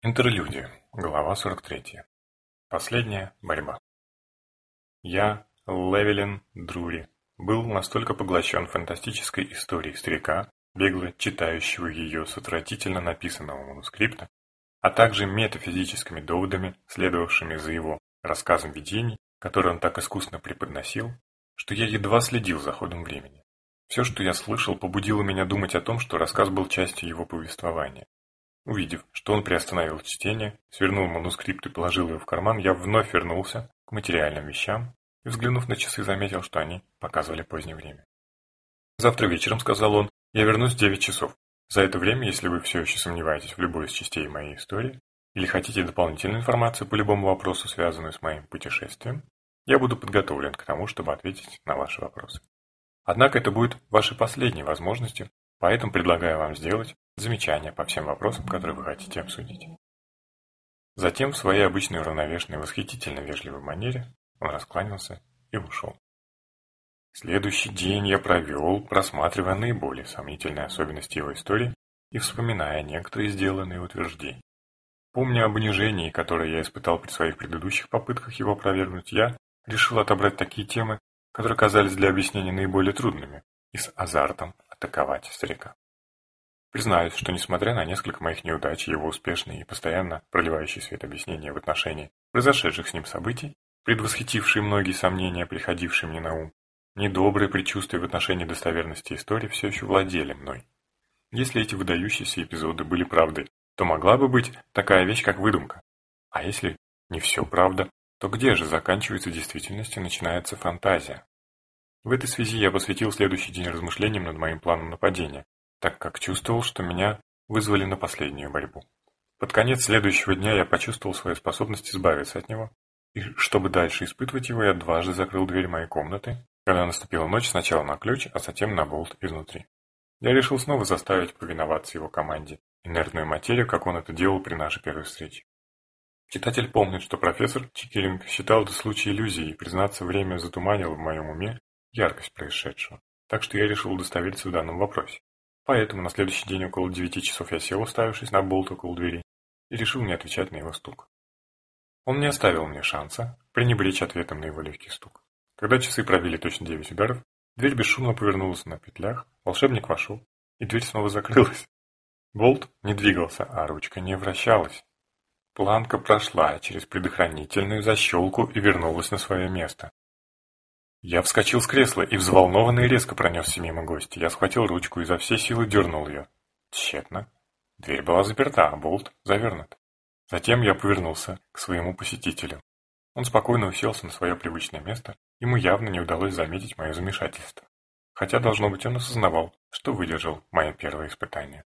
Интерлюдия. Глава 43. Последняя борьба. Я, Левелин Друри, был настолько поглощен фантастической историей старика, бегло читающего ее с отвратительно написанного манускрипта, а также метафизическими доводами, следовавшими за его рассказом видений, который он так искусно преподносил, что я едва следил за ходом времени. Все, что я слышал, побудило меня думать о том, что рассказ был частью его повествования, Увидев, что он приостановил чтение, свернул манускрипт и положил его в карман, я вновь вернулся к материальным вещам и, взглянув на часы, заметил, что они показывали позднее время. «Завтра вечером», — сказал он, — «я вернусь в девять часов. За это время, если вы все еще сомневаетесь в любой из частей моей истории или хотите дополнительную информацию по любому вопросу, связанную с моим путешествием, я буду подготовлен к тому, чтобы ответить на ваши вопросы. Однако это будет вашей последней возможностью, поэтому предлагаю вам сделать замечания по всем вопросам, которые вы хотите обсудить. Затем в своей обычной уравновешенной восхитительно вежливой манере он раскланялся и ушел. Следующий день я провел, просматривая наиболее сомнительные особенности его истории и вспоминая некоторые сделанные утверждения. Помня об унижении, которое я испытал при своих предыдущих попытках его опровергнуть, я решил отобрать такие темы, которые казались для объяснения наиболее трудными, и с азартом атаковать старика. Признаюсь, что несмотря на несколько моих неудач и его успешные и постоянно проливающие свет объяснения в отношении произошедших с ним событий, предвосхитившие многие сомнения, приходившие мне на ум, недобрые предчувствия в отношении достоверности истории все еще владели мной. Если эти выдающиеся эпизоды были правдой, то могла бы быть такая вещь, как выдумка. А если не все правда, то где же заканчивается действительность и начинается фантазия? В этой связи я посвятил следующий день размышлениям над моим планом нападения, так как чувствовал, что меня вызвали на последнюю борьбу. Под конец следующего дня я почувствовал свою способность избавиться от него, и чтобы дальше испытывать его, я дважды закрыл дверь моей комнаты, когда наступила ночь сначала на ключ, а затем на болт изнутри. Я решил снова заставить повиноваться его команде, инертную материю, как он это делал при нашей первой встрече. Читатель помнит, что профессор Чикеринг считал это случай иллюзией, и, признаться, время затуманило в моем уме яркость происшедшего, так что я решил удостовериться в данном вопросе. Поэтому на следующий день около девяти часов я сел, уставившись на болт около двери, и решил не отвечать на его стук. Он не оставил мне шанса пренебречь ответом на его легкий стук. Когда часы пробили точно девять ударов, дверь бесшумно повернулась на петлях, волшебник вошел, и дверь снова закрылась. Болт не двигался, а ручка не вращалась. Планка прошла через предохранительную защелку и вернулась на свое место. Я вскочил с кресла и взволнованно и резко пронесся мимо гостя. Я схватил ручку и за все силы дернул ее. Тщетно. Дверь была заперта, а болт завернут. Затем я повернулся к своему посетителю. Он спокойно уселся на свое привычное место, ему явно не удалось заметить мое замешательство. Хотя, должно быть, он осознавал, что выдержал мое первое испытание.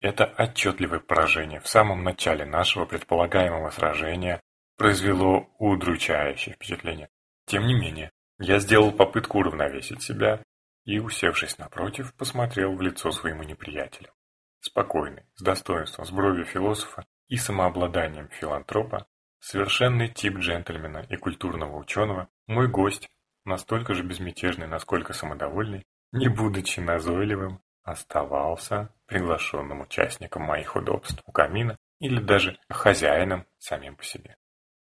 Это отчетливое поражение в самом начале нашего предполагаемого сражения произвело удручающее впечатление. Тем не менее, я сделал попытку уравновесить себя и, усевшись напротив, посмотрел в лицо своему неприятелю. Спокойный, с достоинством, с бровью философа и самообладанием филантропа, совершенный тип джентльмена и культурного ученого, мой гость, настолько же безмятежный, насколько самодовольный, не будучи назойливым, оставался приглашенным участником моих удобств у камина или даже хозяином самим по себе.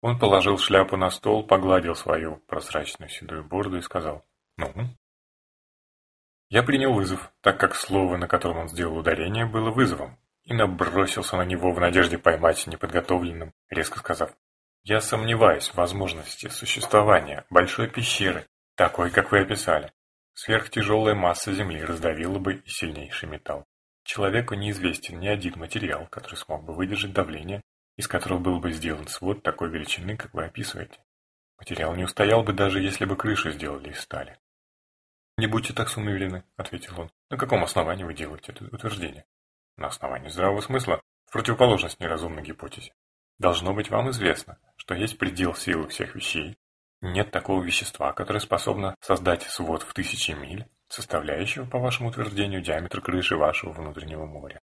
Он положил шляпу на стол, погладил свою прозрачную седую бороду и сказал «Ну?». Я принял вызов, так как слово, на котором он сделал ударение, было вызовом, и набросился на него в надежде поймать неподготовленным, резко сказав «Я сомневаюсь в возможности существования большой пещеры, такой, как вы описали. Сверхтяжелая масса Земли раздавила бы и сильнейший металл. Человеку неизвестен ни один материал, который смог бы выдержать давление из которого был бы сделан свод такой величины, как вы описываете. Материал не устоял бы, даже если бы крышу сделали из стали. «Не будьте так самоуверены», — ответил он. «На каком основании вы делаете это утверждение?» «На основании здравого смысла, в противоположность неразумной гипотезе. Должно быть вам известно, что есть предел силы всех вещей. Нет такого вещества, которое способно создать свод в тысячи миль, составляющего, по вашему утверждению, диаметр крыши вашего внутреннего моря.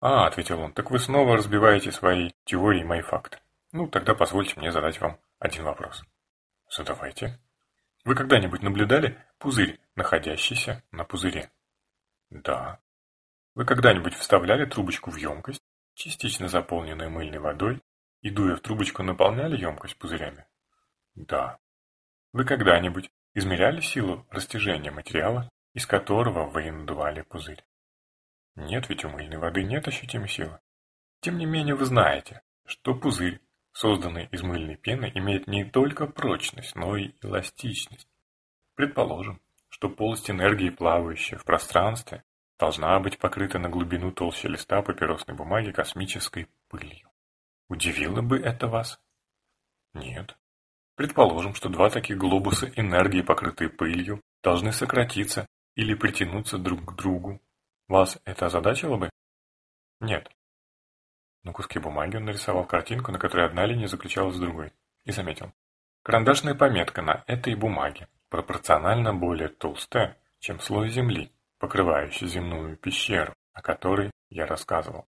«А», — ответил он, — «так вы снова разбиваете свои теории мои факты. Ну, тогда позвольте мне задать вам один вопрос». «Задавайте». «Вы когда-нибудь наблюдали пузырь, находящийся на пузыре?» «Да». «Вы когда-нибудь вставляли трубочку в емкость частично заполненные мыльной водой, и дуя в трубочку наполняли емкость пузырями? Да. Вы когда-нибудь измеряли силу растяжения материала, из которого вы надували пузырь? Нет, ведь у мыльной воды нет ощутимой силы. Тем не менее вы знаете, что пузырь, созданный из мыльной пены, имеет не только прочность, но и эластичность. Предположим, что полость энергии, плавающая в пространстве, должна быть покрыта на глубину толще листа папиросной бумаги космической пылью. Удивило бы это вас? Нет. Предположим, что два таких глобуса энергии, покрытые пылью, должны сократиться или притянуться друг к другу. Вас это озадачило бы? Нет. На куске бумаги он нарисовал картинку, на которой одна линия заключалась с другой, и заметил. Карандашная пометка на этой бумаге пропорционально более толстая, чем слой земли, покрывающий земную пещеру, о которой я рассказывал.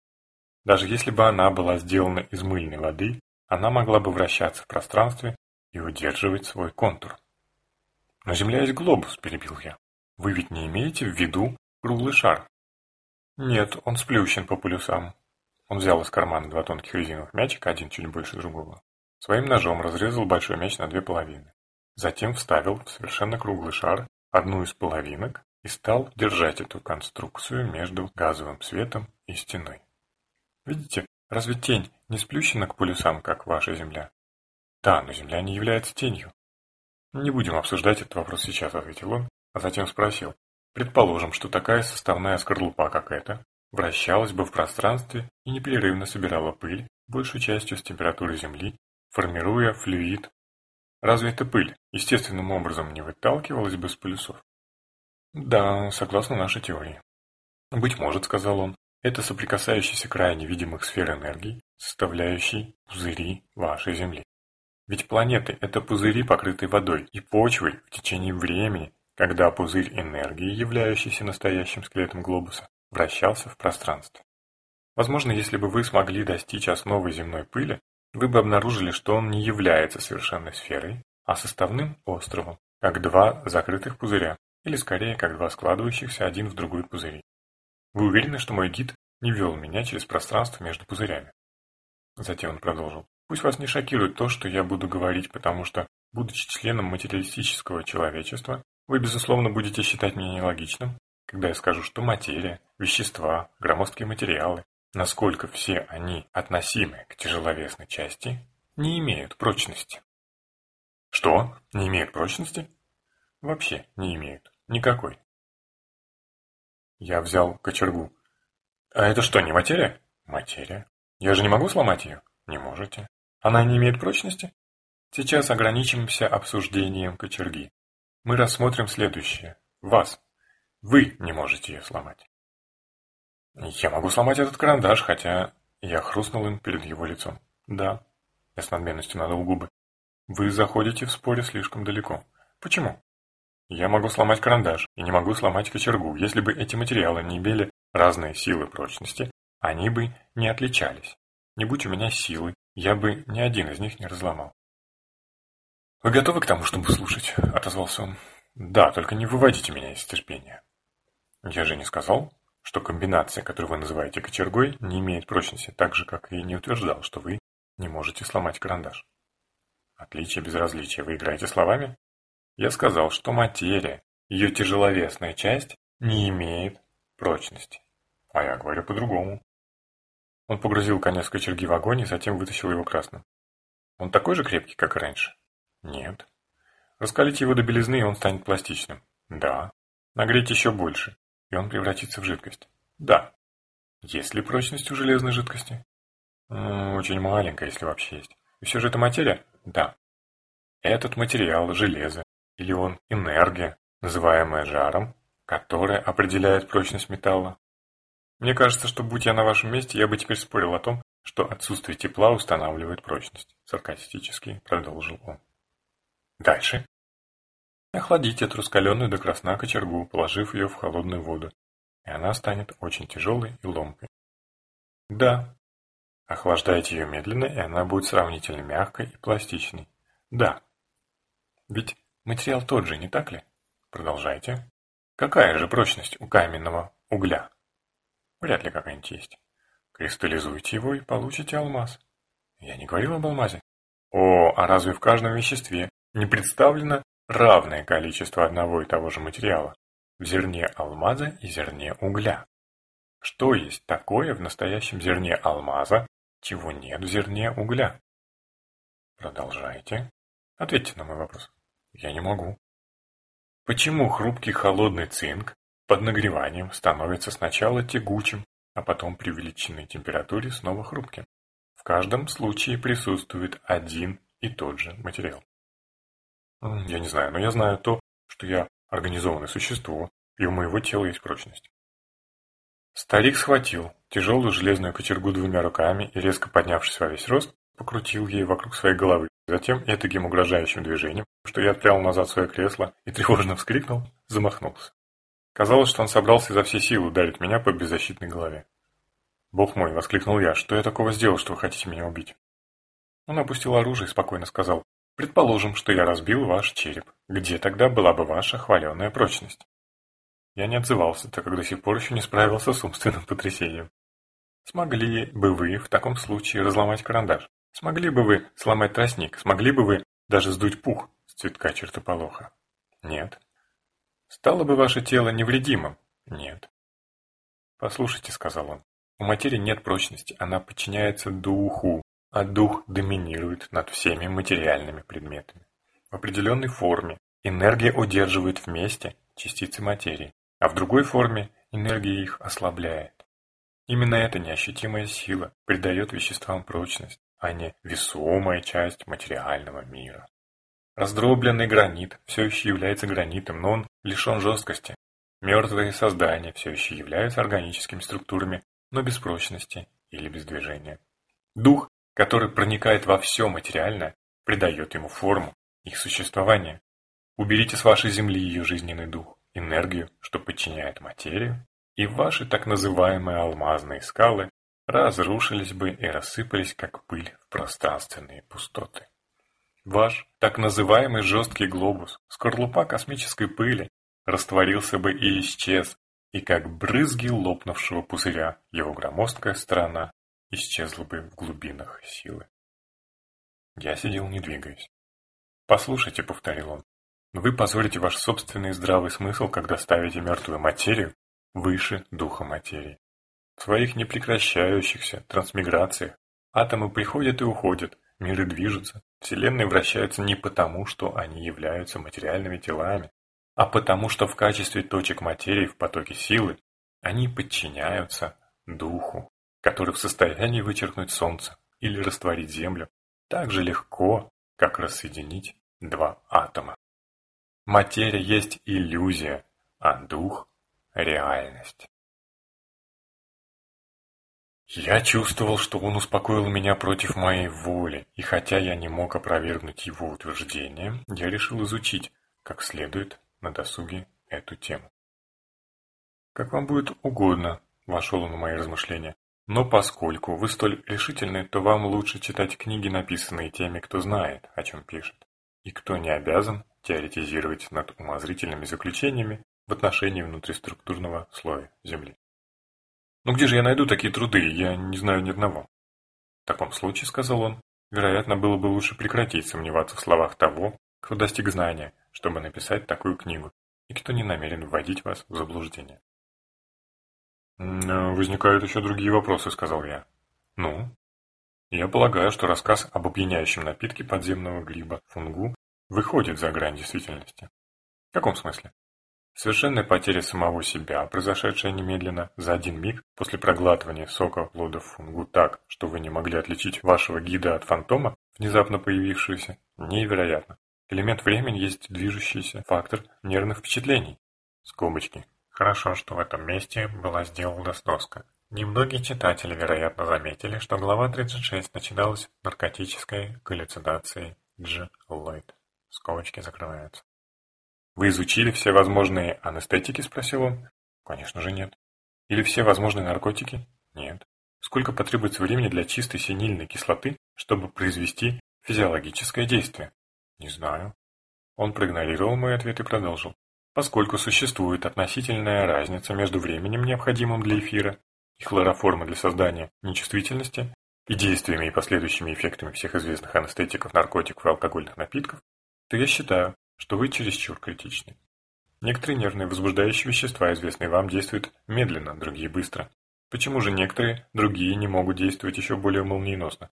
Даже если бы она была сделана из мыльной воды, она могла бы вращаться в пространстве и удерживать свой контур. «Но Земля есть глобус», – перебил я. «Вы ведь не имеете в виду круглый шар?» «Нет, он сплющен по полюсам». Он взял из кармана два тонких резиновых мячика, один чуть больше другого. Своим ножом разрезал большой мяч на две половины. Затем вставил в совершенно круглый шар одну из половинок и стал держать эту конструкцию между газовым светом и стеной. Видите, разве тень не сплющена к полюсам, как ваша Земля? Да, но Земля не является тенью. Не будем обсуждать этот вопрос сейчас, ответил он, а затем спросил. Предположим, что такая составная скорлупа, как эта, вращалась бы в пространстве и непрерывно собирала пыль, большей частью с температуры Земли, формируя флюид. Разве эта пыль естественным образом не выталкивалась бы с полюсов? Да, согласно нашей теории. Быть может, сказал он, это соприкасающийся край невидимых сфер энергии, составляющий пузыри вашей Земли. Ведь планеты – это пузыри, покрытые водой и почвой в течение времени, когда пузырь энергии, являющийся настоящим скелетом глобуса, вращался в пространстве. Возможно, если бы вы смогли достичь основы земной пыли, вы бы обнаружили, что он не является совершенной сферой, а составным островом, как два закрытых пузыря, или скорее, как два складывающихся один в другой пузыри. Вы уверены, что мой гид не вел меня через пространство между пузырями? Затем он продолжил. Пусть вас не шокирует то, что я буду говорить, потому что, будучи членом материалистического человечества, вы, безусловно, будете считать меня нелогичным, когда я скажу, что материя, вещества, громоздкие материалы, насколько все они относимы к тяжеловесной части, не имеют прочности. Что? Не имеют прочности? Вообще не имеют. Никакой. Я взял кочергу. А это что, не материя? Материя. Я же не могу сломать ее? Не можете. Она не имеет прочности? Сейчас ограничимся обсуждением кочерги. Мы рассмотрим следующее. Вас. Вы не можете ее сломать. Я могу сломать этот карандаш, хотя... Я хрустнул им перед его лицом. Да. Я с надменностью надул губы. Вы заходите в споре слишком далеко. Почему? Я могу сломать карандаш и не могу сломать кочергу. Если бы эти материалы не имели разные силы прочности, они бы не отличались. Не будь у меня силы, я бы ни один из них не разломал. «Вы готовы к тому, чтобы слушать?» – отозвался он. «Да, только не выводите меня из терпения». «Я же не сказал, что комбинация, которую вы называете кочергой, не имеет прочности, так же, как и не утверждал, что вы не можете сломать карандаш». «Отличие безразличия. Вы играете словами?» Я сказал, что материя, ее тяжеловесная часть, не имеет прочности. А я говорю по-другому. Он погрузил конец кочерги в огонь и затем вытащил его красным. Он такой же крепкий, как и раньше? Нет. Раскалите его до белизны, и он станет пластичным. Да. Нагреть еще больше, и он превратится в жидкость. Да. Есть ли прочность у железной жидкости? Очень маленькая, если вообще есть. И все же это материя? Да. Этот материал, железо, или он энергия, называемая жаром, которая определяет прочность металла. Мне кажется, что будь я на вашем месте, я бы теперь спорил о том, что отсутствие тепла устанавливает прочность, саркастически продолжил он. Дальше. Охладите эту раскаленную до красна кочергу, положив ее в холодную воду, и она станет очень тяжелой и ломкой. Да. Охлаждайте ее медленно, и она будет сравнительно мягкой и пластичной. Да. Ведь Материал тот же, не так ли? Продолжайте. Какая же прочность у каменного угля? Вряд ли какая-нибудь есть. Кристаллизуйте его и получите алмаз. Я не говорил об алмазе. О, а разве в каждом веществе не представлено равное количество одного и того же материала? В зерне алмаза и зерне угля. Что есть такое в настоящем зерне алмаза, чего нет в зерне угля? Продолжайте. Ответьте на мой вопрос. Я не могу. Почему хрупкий холодный цинк под нагреванием становится сначала тягучим, а потом при увеличенной температуре снова хрупким? В каждом случае присутствует один и тот же материал. Я не знаю, но я знаю то, что я организованное существо, и у моего тела есть прочность. Старик схватил тяжелую железную кочергу двумя руками и, резко поднявшись во весь рост, покрутил ей вокруг своей головы. Затем, этаким угрожающим движением, что я отпрянул назад свое кресло и тревожно вскрикнул, замахнулся. Казалось, что он собрался изо всей силы ударить меня по беззащитной голове. «Бог мой!» — воскликнул я. «Что я такого сделал, что вы хотите меня убить?» Он опустил оружие и спокойно сказал. «Предположим, что я разбил ваш череп. Где тогда была бы ваша хваленая прочность?» Я не отзывался, так как до сих пор еще не справился с умственным потрясением. Смогли бы вы в таком случае разломать карандаш? Смогли бы вы сломать тростник? Смогли бы вы даже сдуть пух с цветка чертополоха? Нет. Стало бы ваше тело невредимым? Нет. Послушайте, сказал он, у материи нет прочности, она подчиняется духу, а дух доминирует над всеми материальными предметами. В определенной форме энергия удерживает вместе частицы материи, а в другой форме энергия их ослабляет. Именно эта неощутимая сила придает веществам прочность, а не весомая часть материального мира. Раздробленный гранит все еще является гранитом, но он лишен жесткости. Мертвые создания все еще являются органическими структурами, но без прочности или без движения. Дух, который проникает во все материальное, придает ему форму, их существование. Уберите с вашей земли ее жизненный дух энергию, что подчиняет материю, и ваши так называемые алмазные скалы разрушились бы и рассыпались как пыль в пространственные пустоты. Ваш так называемый жесткий глобус, скорлупа космической пыли, растворился бы и исчез, и как брызги лопнувшего пузыря его громоздкая сторона исчезла бы в глубинах силы. Я сидел не двигаясь. «Послушайте», — повторил он, вы позорите ваш собственный здравый смысл, когда ставите мертвую материю выше духа материи. В своих непрекращающихся трансмиграциях атомы приходят и уходят, миры движутся, вселенные вращаются не потому, что они являются материальными телами, а потому, что в качестве точек материи в потоке силы они подчиняются духу, который в состоянии вычеркнуть солнце или растворить землю так же легко, как рассоединить два атома. Материя есть иллюзия, а дух – реальность. Я чувствовал, что он успокоил меня против моей воли, и хотя я не мог опровергнуть его утверждение, я решил изучить, как следует, на досуге эту тему. «Как вам будет угодно», – вошел он в мои размышления, «но поскольку вы столь решительны, то вам лучше читать книги, написанные теми, кто знает, о чем пишет, и кто не обязан теоретизировать над умозрительными заключениями в отношении внутриструктурного слоя Земли. «Ну где же я найду такие труды? Я не знаю ни одного». «В таком случае, — сказал он, — вероятно, было бы лучше прекратить сомневаться в словах того, кто достиг знания, чтобы написать такую книгу, и кто не намерен вводить вас в заблуждение». «Возникают еще другие вопросы», — сказал я. «Ну?» «Я полагаю, что рассказ об опьяняющем напитке подземного гриба фунгу выходит за грань действительности. В каком смысле? Совершенная потеря самого себя, произошедшая немедленно, за один миг, после проглатывания сока плодов фунгу так, что вы не могли отличить вашего гида от фантома, внезапно появившегося, невероятно. Элемент времени есть движущийся фактор нервных впечатлений. Скобочки. Хорошо, что в этом месте была сделана сноска. Немногие читатели, вероятно, заметили, что глава 36 начиналась наркотической галлюцинации Дж. Ллойд. Скобочки закрываются. «Вы изучили все возможные анестетики?» – спросил он. «Конечно же нет». «Или все возможные наркотики?» «Нет». «Сколько потребуется времени для чистой синильной кислоты, чтобы произвести физиологическое действие?» «Не знаю». Он проигнорировал мой ответ и продолжил. Поскольку существует относительная разница между временем, необходимым для эфира, и хлороформа для создания нечувствительности, и действиями и последующими эффектами всех известных анестетиков, наркотиков и алкогольных напитков, то я считаю, что вы чересчур критичны. Некоторые нервные возбуждающие вещества, известные вам, действуют медленно, другие быстро. Почему же некоторые, другие не могут действовать еще более молниеносно?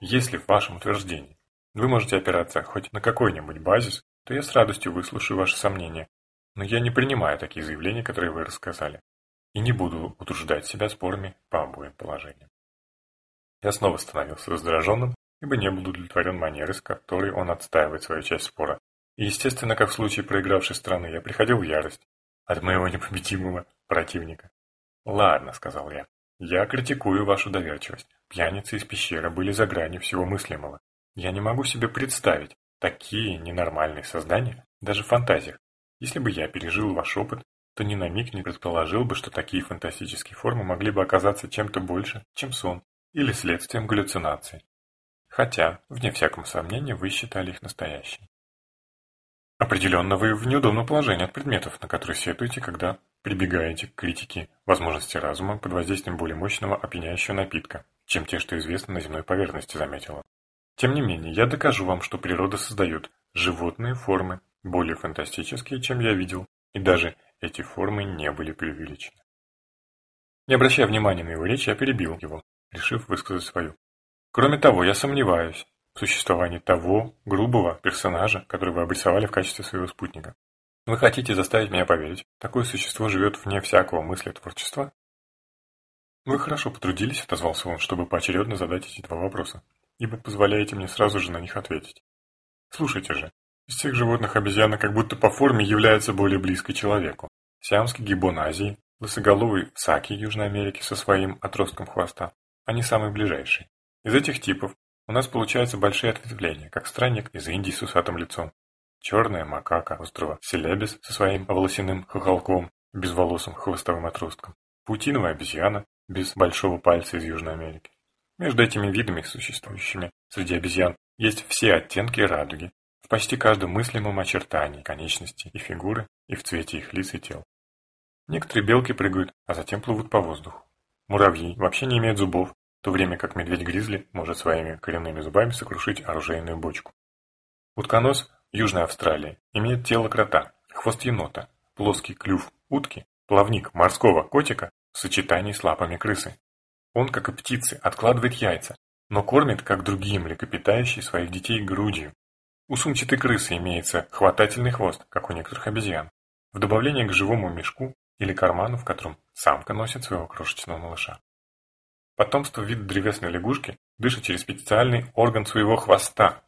Если в вашем утверждении вы можете опираться хоть на какой-нибудь базис, то я с радостью выслушаю ваши сомнения, но я не принимаю такие заявления, которые вы рассказали, и не буду утруждать себя спорами по обоим положениям. Я снова становился раздраженным, ибо не был удовлетворен манерой, с которой он отстаивает свою часть спора. И, естественно, как в случае проигравшей страны, я приходил в ярость от моего непобедимого противника. «Ладно», — сказал я, — «я критикую вашу доверчивость. Пьяницы из пещеры были за гранью всего мыслимого. Я не могу себе представить такие ненормальные создания даже в фантазиях. Если бы я пережил ваш опыт, то ни на миг не предположил бы, что такие фантастические формы могли бы оказаться чем-то больше, чем сон, или следствием галлюцинаций. Хотя, вне всякого сомнения, вы считали их настоящими. Определенно вы в неудобном положении от предметов, на которые сетуете, когда прибегаете к критике возможности разума под воздействием более мощного опьяняющего напитка, чем те, что известно на земной поверхности, заметила. Тем не менее, я докажу вам, что природа создает животные формы, более фантастические, чем я видел, и даже эти формы не были преувеличены. Не обращая внимания на его речь, я перебил его, решив высказать свою. Кроме того, я сомневаюсь в существовании того грубого персонажа, который вы обрисовали в качестве своего спутника. Вы хотите заставить меня поверить, такое существо живет вне всякого мысли творчества? Вы хорошо потрудились, отозвался он, чтобы поочередно задать эти два вопроса, ибо позволяете мне сразу же на них ответить. Слушайте же, из всех животных обезьяна как будто по форме является более близкой человеку. Сиамский гиббон Азии, лысоголовый саки Южной Америки со своим отростком хвоста, они самые ближайшие. Из этих типов у нас получаются большие ответвления, как странник из Индии с усатым лицом, черная макака острова Селебес со своим волосяным хохолком, безволосым хвостовым отростком, паутиновая обезьяна без большого пальца из Южной Америки. Между этими видами, существующими среди обезьян, есть все оттенки радуги, в почти каждом мыслимом очертании, конечности и фигуры, и в цвете их лиц и тел. Некоторые белки прыгают, а затем плывут по воздуху. Муравьи вообще не имеют зубов, в то время как медведь-гризли может своими коренными зубами сокрушить оружейную бочку. Утконос Южной Австралии имеет тело крота, хвост енота, плоский клюв утки, плавник морского котика в сочетании с лапами крысы. Он, как и птицы, откладывает яйца, но кормит, как другие млекопитающие, своих детей грудью. У сумчатой крысы имеется хватательный хвост, как у некоторых обезьян. В добавление к живому мешку или карману, в котором самка носит своего крошечного малыша. Потомство вида древесной лягушки дышит через специальный орган своего хвоста.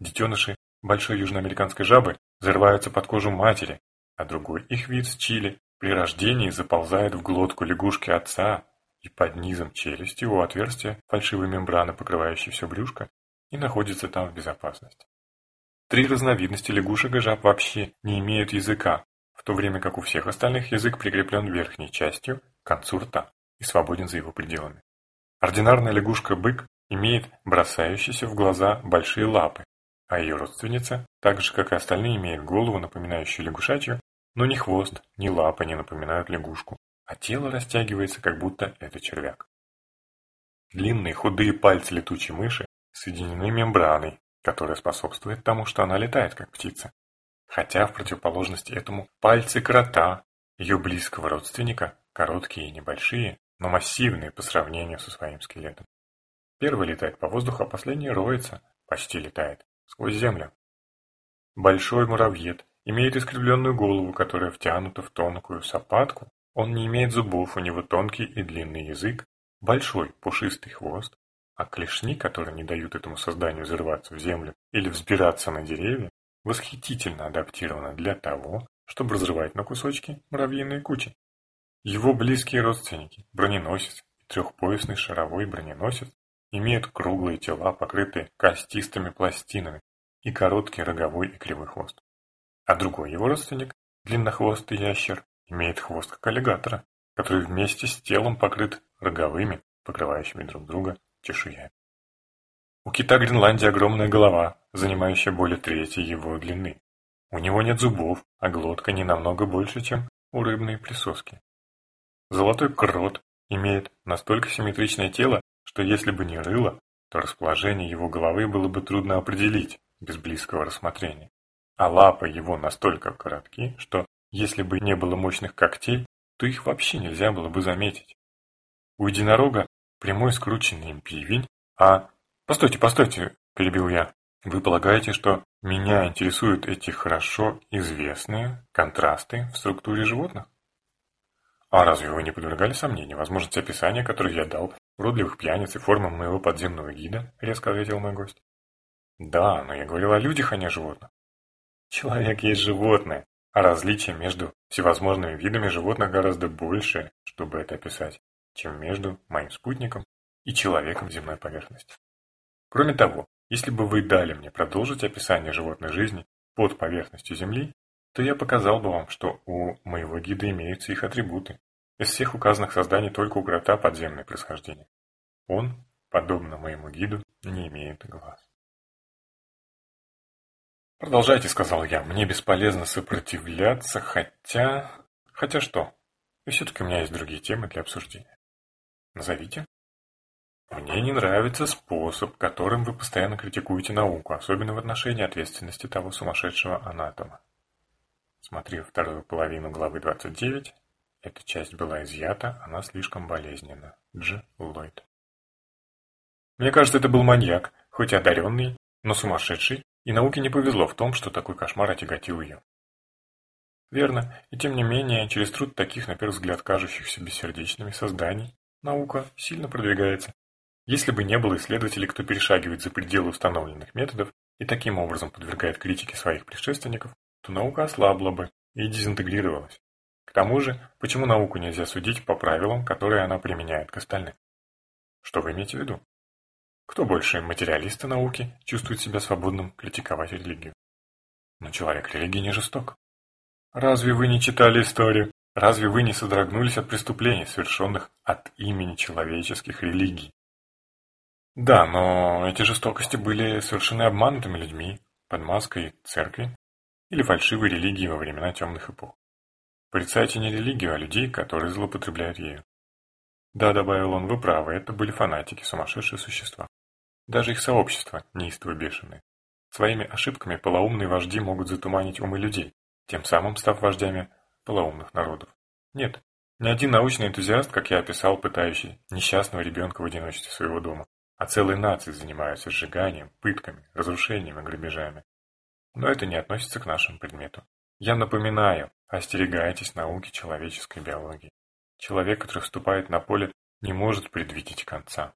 Детеныши большой южноамериканской жабы взрываются под кожу матери, а другой их вид с Чили при рождении заползает в глотку лягушки отца и под низом челюсти у отверстия фальшивой мембраны, покрывающей все брюшко, и находится там в безопасности. Три разновидности лягушек и жаб вообще не имеют языка, в то время как у всех остальных язык прикреплен верхней частью к концу рта и свободен за его пределами. Ординарная лягушка-бык имеет бросающиеся в глаза большие лапы, а ее родственница, так же как и остальные, имеет голову, напоминающую лягушачью, но ни хвост, ни лапы не напоминают лягушку, а тело растягивается, как будто это червяк. Длинные худые пальцы летучей мыши соединены мембраной, которая способствует тому, что она летает, как птица. Хотя, в противоположность этому, пальцы крота, ее близкого родственника, короткие и небольшие, но массивные по сравнению со своим скелетом. Первый летает по воздуху, а последний роется, почти летает, сквозь землю. Большой муравьед имеет искривленную голову, которая втянута в тонкую сапатку. Он не имеет зубов, у него тонкий и длинный язык, большой пушистый хвост, а клешни, которые не дают этому созданию взрываться в землю или взбираться на деревья, восхитительно адаптирована для того, чтобы разрывать на кусочки муравьиные кучи. Его близкие родственники, броненосец и трехпоясный шаровой броненосец, имеют круглые тела, покрытые костистыми пластинами, и короткий роговой и кривой хвост. А другой его родственник, длиннохвостый ящер, имеет хвост как аллигатора, который вместе с телом покрыт роговыми, покрывающими друг друга чешуями. У кита Гренландии огромная голова, занимающая более трети его длины. У него нет зубов, а глотка не намного больше, чем у рыбной присоски. Золотой крот имеет настолько симметричное тело, что если бы не рыло, то расположение его головы было бы трудно определить без близкого рассмотрения. А лапы его настолько коротки, что если бы не было мощных когтей, то их вообще нельзя было бы заметить. У единорога прямой скрученный пивень, а... Постойте, постойте, перебил я. Вы полагаете, что меня интересуют эти хорошо известные контрасты в структуре животных? А разве вы не подвергали сомнению возможности описания, которое я дал, уродливых пьяниц и формам моего подземного гида? Резко ответил мой гость. Да, но я говорил о людях, а не о животных. Человек есть животное, а различия между всевозможными видами животных гораздо больше, чтобы это описать, чем между моим спутником и человеком земной поверхности. Кроме того, если бы вы дали мне продолжить описание животной жизни под поверхностью Земли, то я показал бы вам, что у моего гида имеются их атрибуты. Из всех указанных созданий только у крота подземное происхождение. Он, подобно моему гиду, не имеет глаз. «Продолжайте», — сказал я, — «мне бесполезно сопротивляться, хотя...» «Хотя что? И все-таки у меня есть другие темы для обсуждения. Назовите». Мне не нравится способ, которым вы постоянно критикуете науку, особенно в отношении ответственности того сумасшедшего анатома. Смотри вторую половину главы 29. Эта часть была изъята, она слишком болезненна. Дж. Ллойд. Мне кажется, это был маньяк, хоть и одаренный, но сумасшедший, и науке не повезло в том, что такой кошмар отяготил ее. Верно, и тем не менее, через труд таких, на первый взгляд, кажущихся бессердечными созданий, наука сильно продвигается. Если бы не было исследователей, кто перешагивает за пределы установленных методов и таким образом подвергает критике своих предшественников, то наука ослабла бы и дезинтегрировалась. К тому же, почему науку нельзя судить по правилам, которые она применяет к остальным? Что вы имеете в виду? Кто больше, материалисты науки, чувствует себя свободным критиковать религию? Но человек религии не жесток. Разве вы не читали историю? Разве вы не содрогнулись от преступлений, совершенных от имени человеческих религий? Да, но эти жестокости были совершены обманутыми людьми под маской церкви или фальшивой религии во времена темных эпох. Порицайте не религию, а людей, которые злоупотребляют ею. Да, добавил он, вы правы, это были фанатики, сумасшедшие существа. Даже их сообщество неистово бешеные. Своими ошибками полоумные вожди могут затуманить умы людей, тем самым став вождями полоумных народов. Нет, ни один научный энтузиаст, как я описал, пытающий несчастного ребенка в одиночестве своего дома, а целые нации занимаются сжиганием, пытками, разрушением и грабежами. Но это не относится к нашему предмету. Я напоминаю, остерегайтесь науки человеческой биологии. Человек, который вступает на поле, не может предвидеть конца.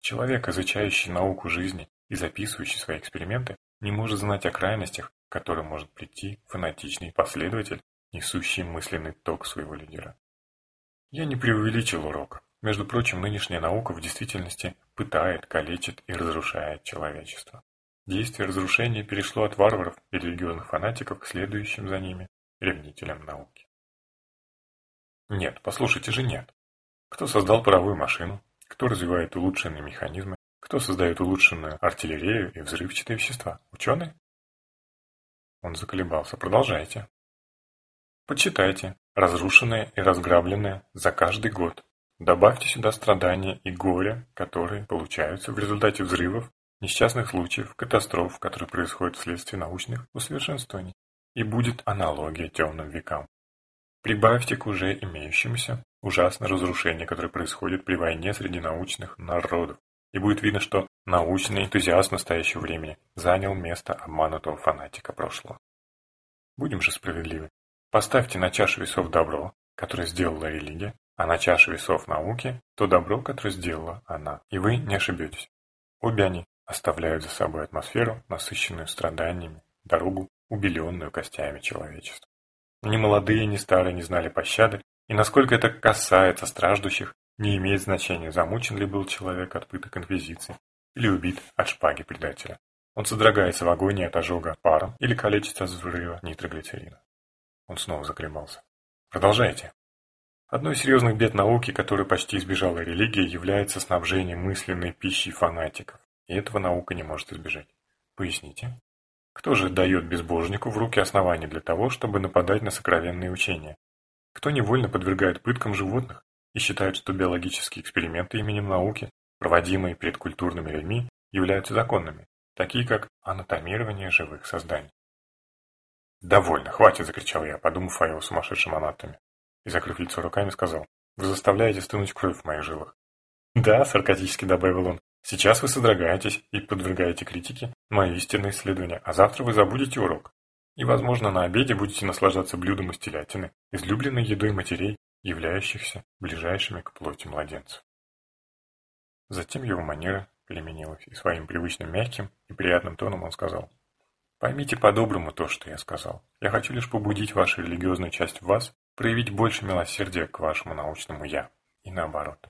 Человек, изучающий науку жизни и записывающий свои эксперименты, не может знать о крайностях, к которым может прийти фанатичный последователь, несущий мысленный ток своего лидера. Я не преувеличил урок. Между прочим, нынешняя наука в действительности пытает, калечит и разрушает человечество. Действие разрушения перешло от варваров и религиозных фанатиков к следующим за ними ревнителям науки. Нет, послушайте же, нет. Кто создал паровую машину? Кто развивает улучшенные механизмы? Кто создает улучшенную артиллерию и взрывчатые вещества? Ученые? Он заколебался. Продолжайте. Почитайте. Разрушенное и разграбленное за каждый год. Добавьте сюда страдания и горе, которые получаются в результате взрывов несчастных случаев, катастроф, которые происходят вследствие научных усовершенствований, и будет аналогия темным векам. Прибавьте к уже имеющемуся ужасное разрушение, которое происходит при войне среди научных народов, и будет видно, что научный энтузиаст настоящего времени занял место обманутого фанатика прошлого. Будем же справедливы. Поставьте на чашу весов добро, которое сделала религия, а на чашу весов науки то добро, которое сделала она, и вы не ошибетесь. Обе они оставляют за собой атмосферу, насыщенную страданиями, дорогу, убеленную костями человечества. Ни молодые, ни старые не знали пощады, и насколько это касается страждущих, не имеет значения, замучен ли был человек от пыток инквизиции или убит от шпаги предателя. Он содрогается в агонии от ожога паром или калечится от взрыва нитроглицерина. Он снова заколебался. Продолжайте. Одной из серьезных бед науки, которую почти избежала религия, является снабжение мысленной пищей фанатиков. И этого наука не может избежать. Поясните. Кто же дает безбожнику в руки основания для того, чтобы нападать на сокровенные учения? Кто невольно подвергает пыткам животных, и считают, что биологические эксперименты именем науки, проводимые перед культурными людьми, являются законными, такие как анатомирование живых созданий. «Довольно, хватит!» – закричал я, подумав о его сумасшедшем анатоме. И, закрыв лицо руками, сказал, «Вы заставляете стынуть кровь в моих жилах». «Да», – саркастически добавил он, «сейчас вы содрогаетесь и подвергаете критике мои истинные исследования, а завтра вы забудете урок. И, возможно, на обеде будете наслаждаться блюдом из телятины, излюбленной едой матерей, являющихся ближайшими к плоти младенцев». Затем его манера переменилась, и своим привычным мягким и приятным тоном он сказал, Поймите по-доброму то, что я сказал. Я хочу лишь побудить вашу религиозную часть в вас проявить больше милосердия к вашему научному «я». И наоборот.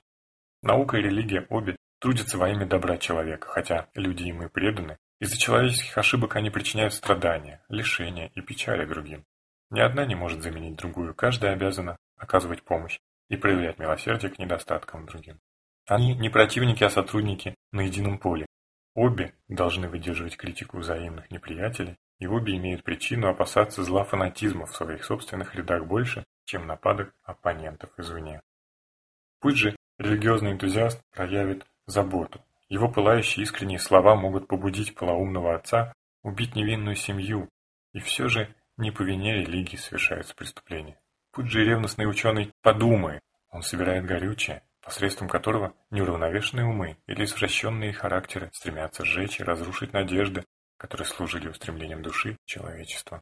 Наука и религия обе трудятся во имя добра человека, хотя люди им и преданы. Из-за человеческих ошибок они причиняют страдания, лишения и печали другим. Ни одна не может заменить другую, каждая обязана оказывать помощь и проявлять милосердие к недостаткам другим. Они не противники, а сотрудники на едином поле, Обе должны выдерживать критику взаимных неприятелей, и обе имеют причину опасаться зла фанатизма в своих собственных рядах больше, чем нападок оппонентов извне. Пусть же религиозный энтузиаст проявит заботу. Его пылающие искренние слова могут побудить полоумного отца убить невинную семью, и все же не по вине религии совершаются преступления. Пусть же ревностный ученый подумает, он собирает горючее, посредством которого неуравновешенные умы или извращенные характеры стремятся сжечь и разрушить надежды, которые служили устремлением души человечества.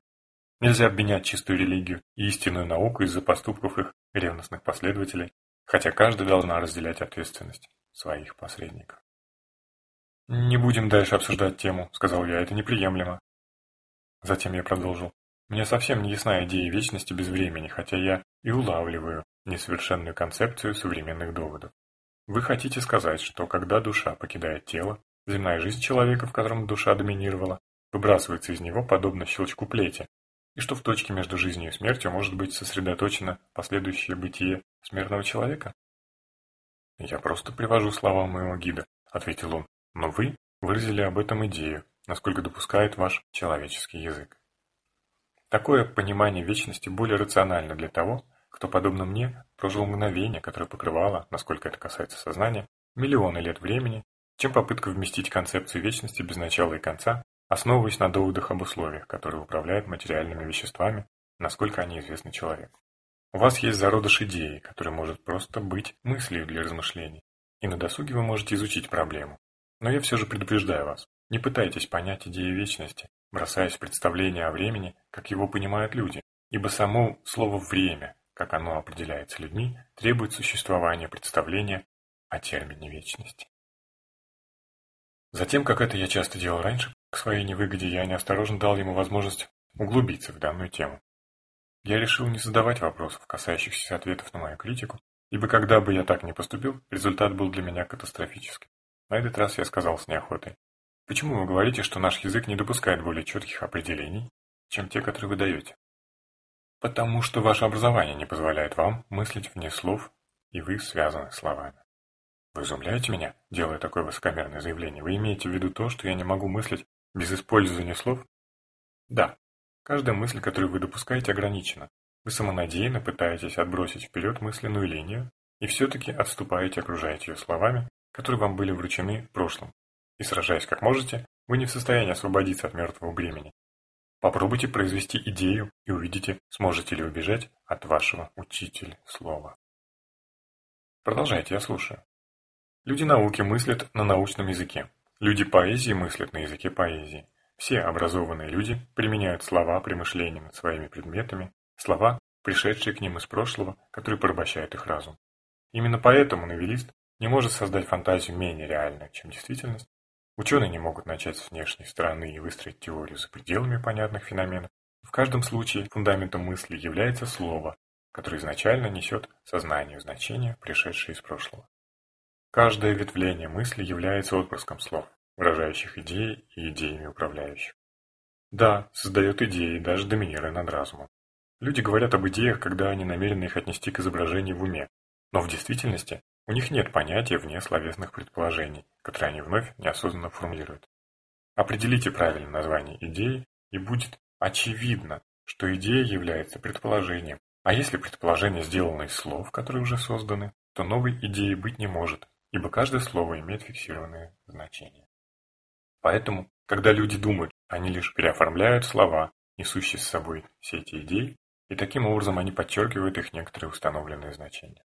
Нельзя обвинять чистую религию и истинную науку из-за поступков их ревностных последователей, хотя каждый должна разделять ответственность своих посредников. «Не будем дальше обсуждать тему», — сказал я, — «это неприемлемо». Затем я продолжил. «Мне совсем не ясна идея вечности без времени, хотя я и улавливаю несовершенную концепцию современных доводов. Вы хотите сказать, что когда душа покидает тело, земная жизнь человека, в котором душа доминировала, выбрасывается из него подобно щелчку плети, и что в точке между жизнью и смертью может быть сосредоточено последующее бытие смертного человека? «Я просто привожу слова моего гида», — ответил он, «но вы выразили об этом идею, насколько допускает ваш человеческий язык. Такое понимание вечности более рационально для того, кто, подобно мне, прожил мгновение, которое покрывало, насколько это касается сознания, миллионы лет времени, чем попытка вместить концепцию вечности без начала и конца, основываясь на доводах об условиях, которые управляют материальными веществами, насколько они известны человеку. У вас есть зародыш идеи, который может просто быть мыслью для размышлений, и на досуге вы можете изучить проблему. Но я все же предупреждаю вас, не пытайтесь понять идею вечности, бросаясь в представление о времени, как его понимают люди, ибо само слово «время» как оно определяется людьми, требует существования представления о термине вечности. Затем, как это я часто делал раньше, к своей невыгоде я неосторожно дал ему возможность углубиться в данную тему. Я решил не задавать вопросов, касающихся ответов на мою критику, ибо когда бы я так не поступил, результат был для меня катастрофическим. На этот раз я сказал с неохотой. Почему вы говорите, что наш язык не допускает более четких определений, чем те, которые вы даете? Потому что ваше образование не позволяет вам мыслить вне слов, и вы связаны словами. Вы изумляете меня, делая такое высокомерное заявление? Вы имеете в виду то, что я не могу мыслить без использования слов? Да. Каждая мысль, которую вы допускаете, ограничена. Вы самонадеянно пытаетесь отбросить вперед мысленную линию и все-таки отступаете, окружаете ее словами, которые вам были вручены в прошлом. И сражаясь как можете, вы не в состоянии освободиться от мертвого бремени, Попробуйте произвести идею и увидите, сможете ли убежать от вашего учителя слова. Продолжайте, я слушаю. Люди науки мыслят на научном языке. Люди поэзии мыслят на языке поэзии. Все образованные люди применяют слова при мышлении над своими предметами, слова, пришедшие к ним из прошлого, которые порабощают их разум. Именно поэтому новелист не может создать фантазию менее реальную, чем действительность, Ученые не могут начать с внешней стороны и выстроить теорию за пределами понятных феноменов. В каждом случае фундаментом мысли является слово, которое изначально несет сознанию значения, пришедшее из прошлого. Каждое ветвление мысли является отпрыском слов, выражающих идеи и идеями управляющих. Да, создает идеи, даже доминируя над разумом. Люди говорят об идеях, когда они намерены их отнести к изображению в уме, но в действительности у них нет понятия вне словесных предположений, которые они вновь неосознанно формулируют. Определите правильное название идеи, и будет очевидно, что идея является предположением. А если предположение сделано из слов, которые уже созданы, то новой идеи быть не может, ибо каждое слово имеет фиксированное значение. Поэтому, когда люди думают, они лишь переоформляют слова, несущие с собой все эти идеи, и таким образом они подчеркивают их некоторые установленные значения.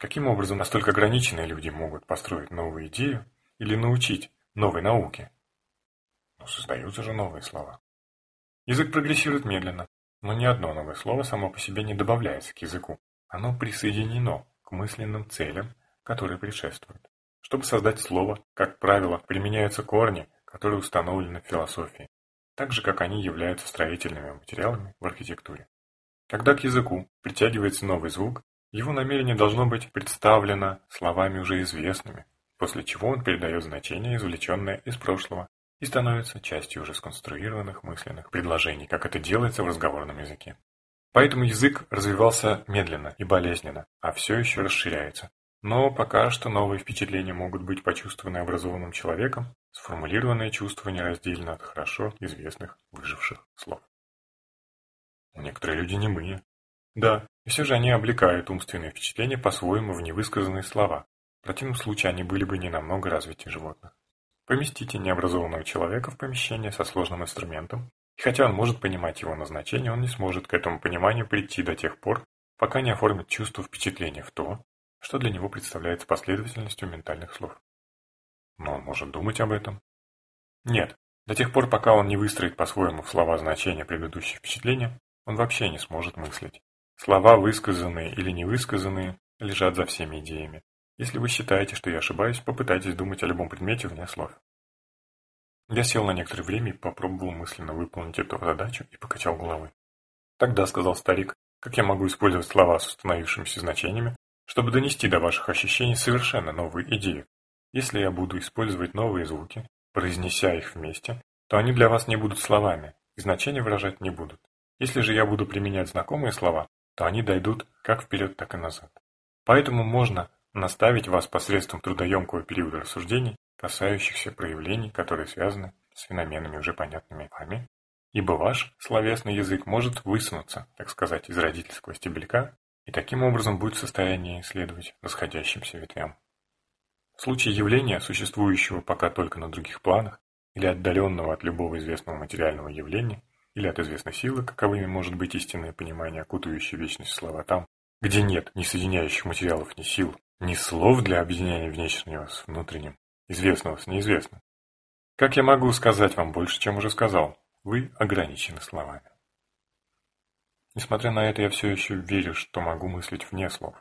Каким образом настолько ограниченные люди могут построить новую идею или научить новой науке? Но ну, создаются же новые слова. Язык прогрессирует медленно, но ни одно новое слово само по себе не добавляется к языку. Оно присоединено к мысленным целям, которые предшествуют. Чтобы создать слово, как правило, применяются корни, которые установлены в философии, так же, как они являются строительными материалами в архитектуре. Когда к языку притягивается новый звук, его намерение должно быть представлено словами уже известными, после чего он передает значение, извлеченное из прошлого, и становится частью уже сконструированных мысленных предложений, как это делается в разговорном языке. Поэтому язык развивался медленно и болезненно, а все еще расширяется. Но пока что новые впечатления могут быть почувствованы образованным человеком, сформулированные чувства нераздельно от хорошо известных выживших слов. Некоторые люди немые. Да, и все же они облекают умственные впечатления по-своему в невысказанные слова. В противном случае они были бы не намного развитее животных. Поместите необразованного человека в помещение со сложным инструментом, и хотя он может понимать его назначение, он не сможет к этому пониманию прийти до тех пор, пока не оформит чувство впечатления в то, что для него представляется последовательностью ментальных слов. Но он может думать об этом. Нет, до тех пор, пока он не выстроит по-своему в слова значения предыдущих впечатления, он вообще не сможет мыслить. Слова, высказанные или невысказанные, лежат за всеми идеями, если вы считаете, что я ошибаюсь, попытайтесь думать о любом предмете вне слов. Я сел на некоторое время и попробовал мысленно выполнить эту задачу и покачал головой. Тогда, сказал старик, как я могу использовать слова с установившимися значениями, чтобы донести до ваших ощущений совершенно новую идею. Если я буду использовать новые звуки, произнеся их вместе, то они для вас не будут словами, и значения выражать не будут. Если же я буду применять знакомые слова, то они дойдут как вперед, так и назад. Поэтому можно наставить вас посредством трудоемкого периода рассуждений, касающихся проявлений, которые связаны с феноменами, уже понятными вами, ибо ваш словесный язык может высунуться, так сказать, из родительского стебелька и таким образом будет в состоянии исследовать расходящимся ветвям. В случае явления, существующего пока только на других планах, или отдаленного от любого известного материального явления, или от известной силы, каковыми может быть истинное понимание, окутывающее вечность слова там, где нет ни соединяющих материалов, ни сил, ни слов для объединения внешнего с внутренним, известного с неизвестным. Как я могу сказать вам больше, чем уже сказал? Вы ограничены словами. Несмотря на это, я все еще верю, что могу мыслить вне слов.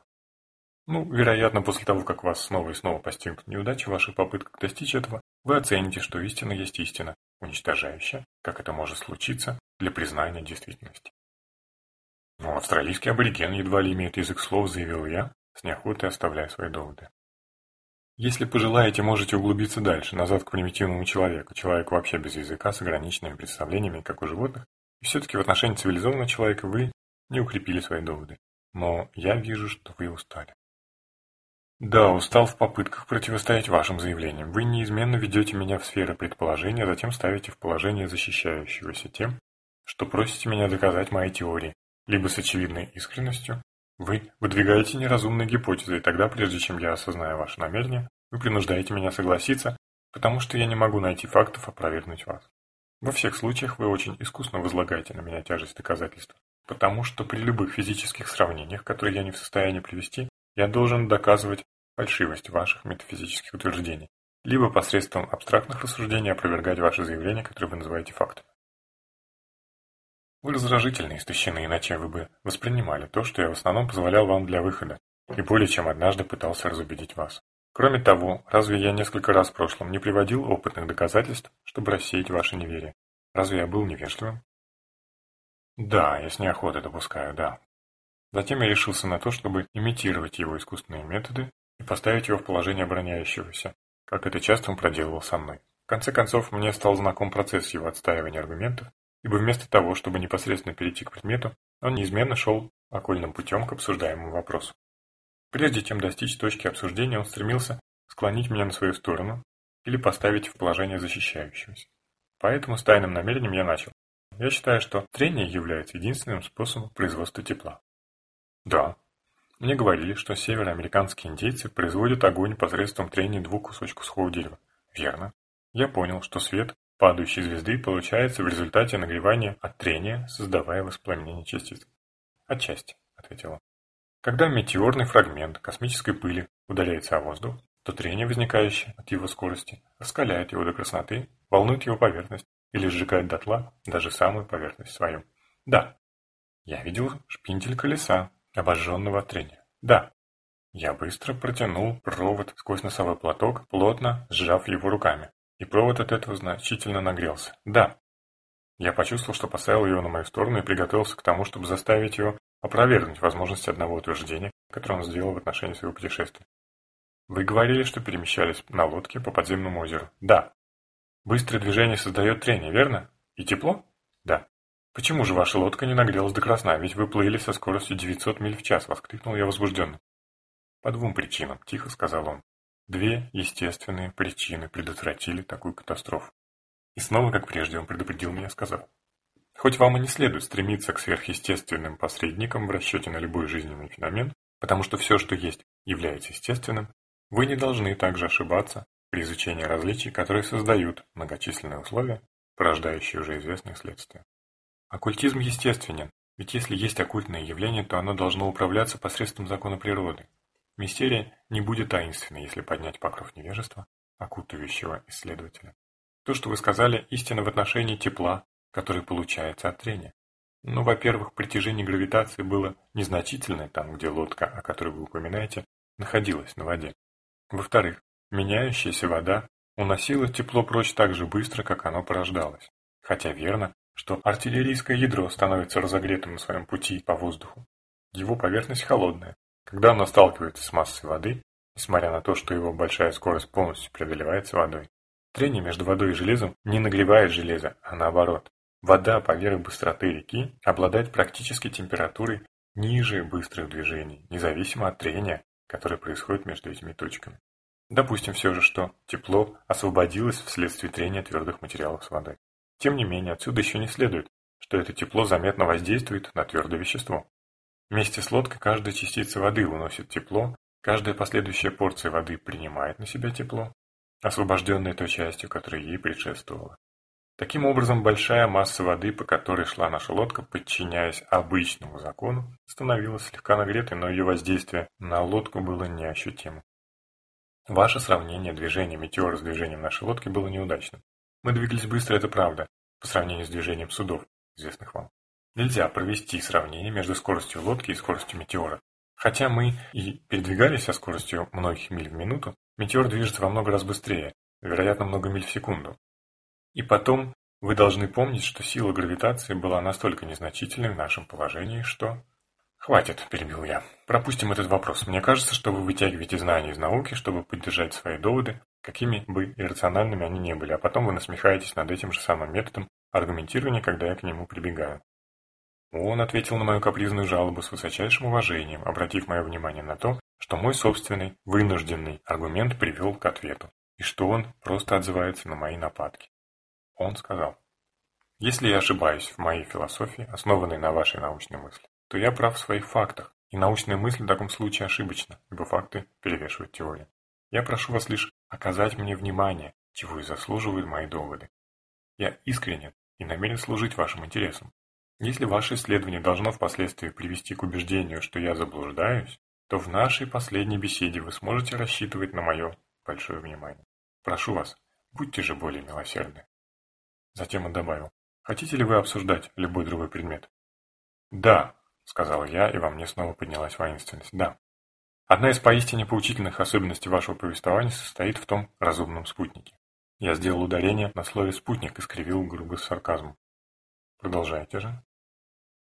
Ну, вероятно, после того, как вас снова и снова постигнут неудачи ваших попытках достичь этого, вы оцените, что истина есть истина, уничтожающая, как это может случиться, для признания действительности. Но австралийский абориген едва ли имеет язык слов, заявил я, с неохотой оставляя свои доводы. Если пожелаете, можете углубиться дальше, назад к примитивному человеку, человеку вообще без языка, с ограниченными представлениями, как у животных, и все-таки в отношении цивилизованного человека вы не укрепили свои доводы. Но я вижу, что вы устали. Да, устал в попытках противостоять вашим заявлениям. Вы неизменно ведете меня в сферы предположения, а затем ставите в положение защищающегося тем, что просите меня доказать мои теории, либо с очевидной искренностью, вы выдвигаете неразумные гипотезы, и тогда, прежде чем я осознаю ваше намерение, вы принуждаете меня согласиться, потому что я не могу найти фактов опровергнуть вас. Во всех случаях вы очень искусно возлагаете на меня тяжесть доказательств, потому что при любых физических сравнениях, которые я не в состоянии привести, я должен доказывать фальшивость ваших метафизических утверждений, либо посредством абстрактных рассуждений опровергать ваши заявления, которые вы называете фактами. Вы раздражительно истощены, иначе вы бы воспринимали то, что я в основном позволял вам для выхода, и более чем однажды пытался разубедить вас. Кроме того, разве я несколько раз в прошлом не приводил опытных доказательств, чтобы рассеять ваше неверие? Разве я был невежливым? Да, я с неохотой допускаю, да. Затем я решился на то, чтобы имитировать его искусственные методы и поставить его в положение обороняющегося, как это часто он проделывал со мной. В конце концов, мне стал знаком процесс его отстаивания аргументов, ибо вместо того, чтобы непосредственно перейти к предмету, он неизменно шел окольным путем к обсуждаемому вопросу. Прежде чем достичь точки обсуждения, он стремился склонить меня на свою сторону или поставить в положение защищающегося. Поэтому с тайным намерением я начал. Я считаю, что трение является единственным способом производства тепла. Да. Мне говорили, что североамериканские индейцы производят огонь посредством трения двух кусочков сухого дерева. Верно. Я понял, что свет падающей звезды получается в результате нагревания от трения, создавая воспламенение частиц. Отчасти, он. Когда метеорный фрагмент космической пыли удаляется о воздух, то трение, возникающее от его скорости, раскаляет его до красноты, волнует его поверхность или сжигает дотла даже самую поверхность свою. Да, я видел шпиндель колеса, обожженного от трения. Да, я быстро протянул провод сквозь носовой платок, плотно сжав его руками, и провод от этого значительно нагрелся. Да, я почувствовал, что поставил его на мою сторону и приготовился к тому, чтобы заставить его опровергнуть возможность одного утверждения, которое он сделал в отношении своего путешествия. Вы говорили, что перемещались на лодке по подземному озеру. Да. Быстрое движение создает трение, верно? И тепло? Да. Почему же ваша лодка не нагрелась до красна, ведь вы плыли со скоростью 900 миль в час, воскликнул я возбужденно. По двум причинам, тихо сказал он. Две естественные причины предотвратили такую катастрофу. И снова, как прежде, он предупредил меня, сказав. Хоть вам и не следует стремиться к сверхъестественным посредникам в расчете на любой жизненный феномен, потому что все, что есть, является естественным, вы не должны также ошибаться при изучении различий, которые создают многочисленные условия, порождающие уже известные следствия. Оккультизм естественен, ведь если есть оккультное явление, то оно должно управляться посредством закона природы. Мистерия не будет таинственной, если поднять покров невежества, окутывающего исследователя. То, что вы сказали, истина в отношении тепла, который получается от трения. Но, во-первых, притяжение гравитации было незначительное там, где лодка, о которой вы упоминаете, находилась на воде. Во-вторых, меняющаяся вода уносила тепло прочь так же быстро, как оно порождалось. Хотя верно, что артиллерийское ядро становится разогретым на своем пути по воздуху. Его поверхность холодная. Когда оно сталкивается с массой воды, несмотря на то, что его большая скорость полностью преодолевается водой, трение между водой и железом не нагревает железо, а наоборот. Вода по вере быстроты реки обладает практически температурой ниже быстрых движений, независимо от трения, которое происходит между этими точками. Допустим все же, что тепло освободилось вследствие трения твердых материалов с водой. Тем не менее, отсюда еще не следует, что это тепло заметно воздействует на твердое вещество. Вместе с лодкой каждая частица воды выносит тепло, каждая последующая порция воды принимает на себя тепло, освобожденное той частью, которая ей предшествовала. Таким образом, большая масса воды, по которой шла наша лодка, подчиняясь обычному закону, становилась слегка нагретой, но ее воздействие на лодку было неощутимо. Ваше сравнение движения метеора с движением нашей лодки было неудачным. Мы двигались быстро, это правда, по сравнению с движением судов, известных вам. Нельзя провести сравнение между скоростью лодки и скоростью метеора. Хотя мы и передвигались со скоростью многих миль в минуту, метеор движется во много раз быстрее, вероятно, много миль в секунду. И потом, вы должны помнить, что сила гравитации была настолько незначительной в нашем положении, что... Хватит, перебил я. Пропустим этот вопрос. Мне кажется, что вы вытягиваете знания из науки, чтобы поддержать свои доводы, какими бы иррациональными они ни были, а потом вы насмехаетесь над этим же самым методом аргументирования, когда я к нему прибегаю. Он ответил на мою капризную жалобу с высочайшим уважением, обратив мое внимание на то, что мой собственный, вынужденный аргумент привел к ответу, и что он просто отзывается на мои нападки. Он сказал, «Если я ошибаюсь в моей философии, основанной на вашей научной мысли, то я прав в своих фактах, и научная мысль в таком случае ошибочна, ибо факты перевешивают теорию. Я прошу вас лишь оказать мне внимание, чего и заслуживают мои доводы. Я искренен и намерен служить вашим интересам. Если ваше исследование должно впоследствии привести к убеждению, что я заблуждаюсь, то в нашей последней беседе вы сможете рассчитывать на мое большое внимание. Прошу вас, будьте же более милосердны. Затем он добавил, хотите ли вы обсуждать любой другой предмет? Да, сказал я, и во мне снова поднялась воинственность. Да. Одна из поистине поучительных особенностей вашего повествования состоит в том разумном спутнике. Я сделал ударение на слове «спутник» и скривил грубо с сарказмом. Продолжайте же.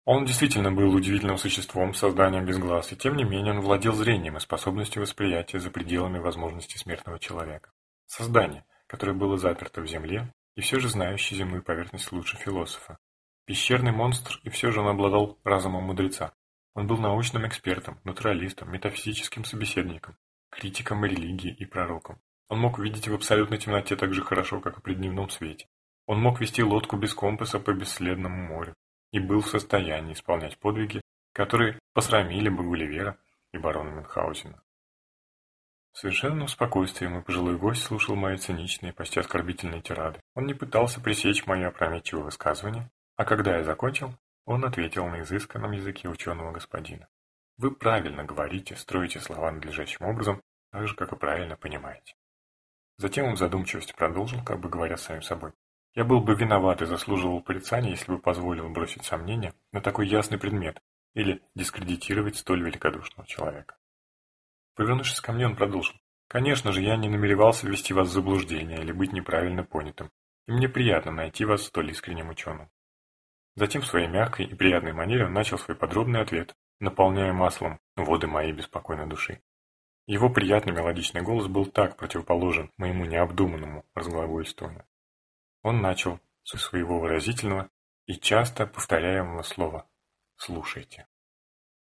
Он действительно был удивительным существом, созданием без глаз, и тем не менее он владел зрением и способностью восприятия за пределами возможностей смертного человека. Создание, которое было заперто в земле, и все же знающее земную поверхность лучше философа. Пещерный монстр, и все же он обладал разумом мудреца. Он был научным экспертом, натуралистом, метафизическим собеседником, критиком религии и пророком. Он мог видеть в абсолютной темноте так же хорошо, как и при дневном свете. Он мог вести лодку без компаса по бесследному морю и был в состоянии исполнять подвиги, которые посрамили бы Гулливера и барона Мюнхгаузена. В совершенном спокойствии мой пожилой гость слушал мои циничные, почти оскорбительные тирады. Он не пытался пресечь мое опрометчивое высказывание, а когда я закончил, он ответил на изысканном языке ученого господина. Вы правильно говорите, строите слова надлежащим образом, так же, как и правильно понимаете. Затем он в задумчивости продолжил, как бы говоря самим собой. Я был бы виноват и заслуживал порицания, если бы позволил бросить сомнения на такой ясный предмет или дискредитировать столь великодушного человека. Повернувшись ко мне, он продолжил. «Конечно же, я не намеревался ввести вас в заблуждение или быть неправильно понятым, и мне приятно найти вас столь искренним ученым». Затем в своей мягкой и приятной манере он начал свой подробный ответ, наполняя маслом воды моей беспокойной души. Его приятный мелодичный голос был так противоположен моему необдуманному разглагольствованию. Он начал со своего выразительного и часто повторяемого слова «слушайте».